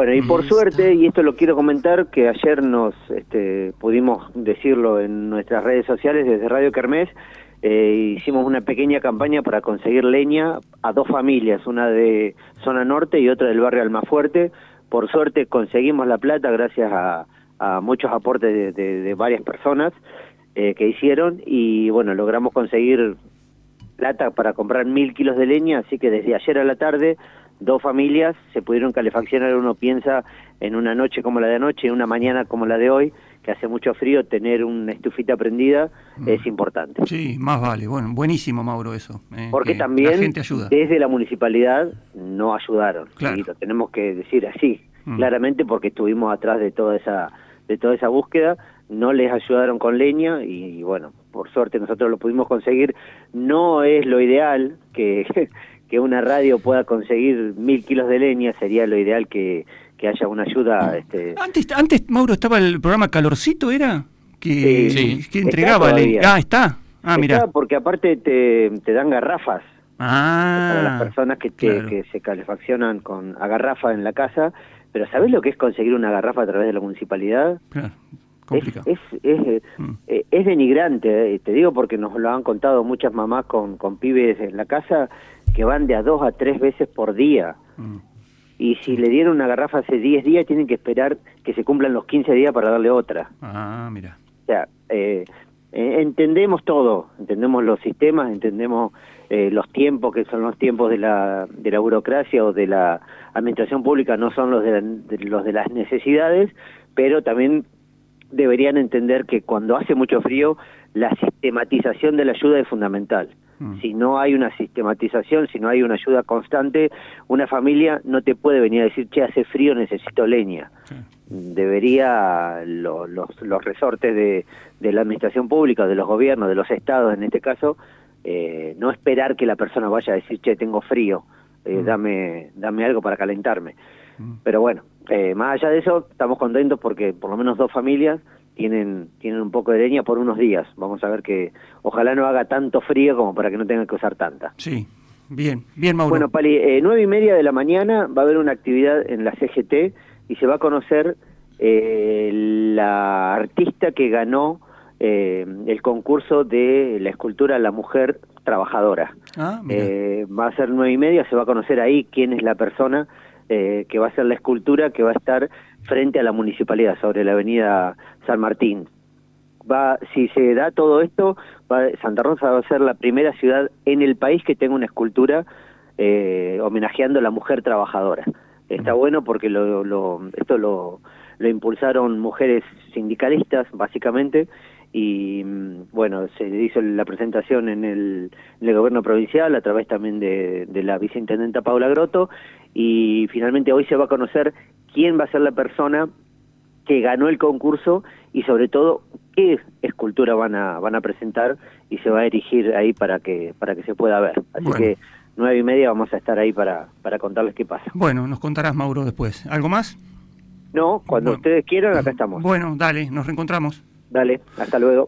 Bueno, y por suerte, y esto lo quiero comentar, que ayer nos este, pudimos decirlo en nuestras redes sociales desde Radio Kermés, eh, hicimos una pequeña campaña para conseguir leña a dos familias, una de zona norte y otra del barrio Almafuerte. Por suerte conseguimos la plata gracias a, muchos aportes de, varias personas eh, que hicieron y bueno, logramos conseguir plata para comprar mil kilos de leña, así que desde ayer a la tarde dos familias se pudieron calefaccionar, uno piensa en una noche como la de anoche, en una mañana como la de hoy, que hace mucho frío, tener una estufita prendida mm. es importante. Sí, más vale. Bueno, buenísimo, Mauro, eso. Eh, Porque también desde la municipalidad no ayudaron. Lo tenemos que decir así, mm. claramente, porque estuvimos atrás de toda esa de toda esa búsqueda, no les ayudaron con leña y bueno, por suerte nosotros lo pudimos conseguir. No es lo ideal que que una radio pueda conseguir mil kilos de leña, sería lo ideal que, haya una ayuda. Este... Antes, antes, Mauro, estaba el programa Calorcito, ¿era? Que, que entregaba leña. Ah, está. Ah, mira. Porque aparte te, te dan garrafas. Ah, para las personas que, que se calefaccionan con a garrafa en la casa. Pero ¿sabés lo que es conseguir una garrafa a través de la municipalidad? Claro. Es, es, mm. eh, es, denigrante, eh, te digo porque nos lo han contado muchas mamás con, con pibes en la casa que van de a dos a tres veces por día. Mm. Y si le dieron una garrafa hace 10 días, tienen que esperar que se cumplan los 15 días para darle otra. Ah, mira. O sea, eh, entendemos todo, entendemos los sistemas, entendemos los tiempos que son los tiempos de la, de la burocracia o de la administración pública, no son los de los de las necesidades, pero también deberían entender que cuando hace mucho frío, la sistematización de la ayuda es fundamental. Mm. Si no hay una sistematización, si no hay una ayuda constante, una familia no te puede venir a decir, che, hace frío, necesito leña. Debería los, los resortes de, de, la administración pública, de los gobiernos, de los estados en este caso, eh, no esperar que la persona vaya a decir, che, tengo frío, eh, mm. dame, dame algo para calentarme. Mm. Pero bueno, eh, más allá de eso, estamos contentos porque por lo menos dos familias tienen, tienen un poco de leña por unos días. Vamos a ver que ojalá no haga tanto frío como para que no tengan que usar tanta. Sí, bien, bien Mauro. Bueno, Pali, eh, nueve y media de la mañana va a haber una actividad en la CGT y se va a conocer eh, la artista que ganó eh, el concurso de la escultura La Mujer Trabajadora. Ah, va a ser nueve y media, se va a conocer ahí quién es la persona eh, que va a ser la escultura que va a estar frente a la municipalidad, sobre la avenida San Martín. Va, si se da todo esto, Santa Rosa va a ser la primera ciudad en el país que tenga una escultura eh, homenajeando a la mujer trabajadora. Está bueno porque lo, lo, esto lo, lo impulsaron mujeres sindicalistas, básicamente, y mm, bueno, se hizo la presentación en el, gobierno provincial a través también de, la viceintendenta Paula Grotto y finalmente hoy se va a conocer quién va a ser la persona que ganó el concurso y sobre todo qué escultura van a van a presentar y se va a erigir ahí para que para que se pueda ver. Así que nueve y media vamos a estar ahí para para contarles qué pasa. Bueno nos contarás Mauro después. Algo más no cuando ustedes quieran acá estamos. Bueno dale nos reencontramos Dale, hasta luego.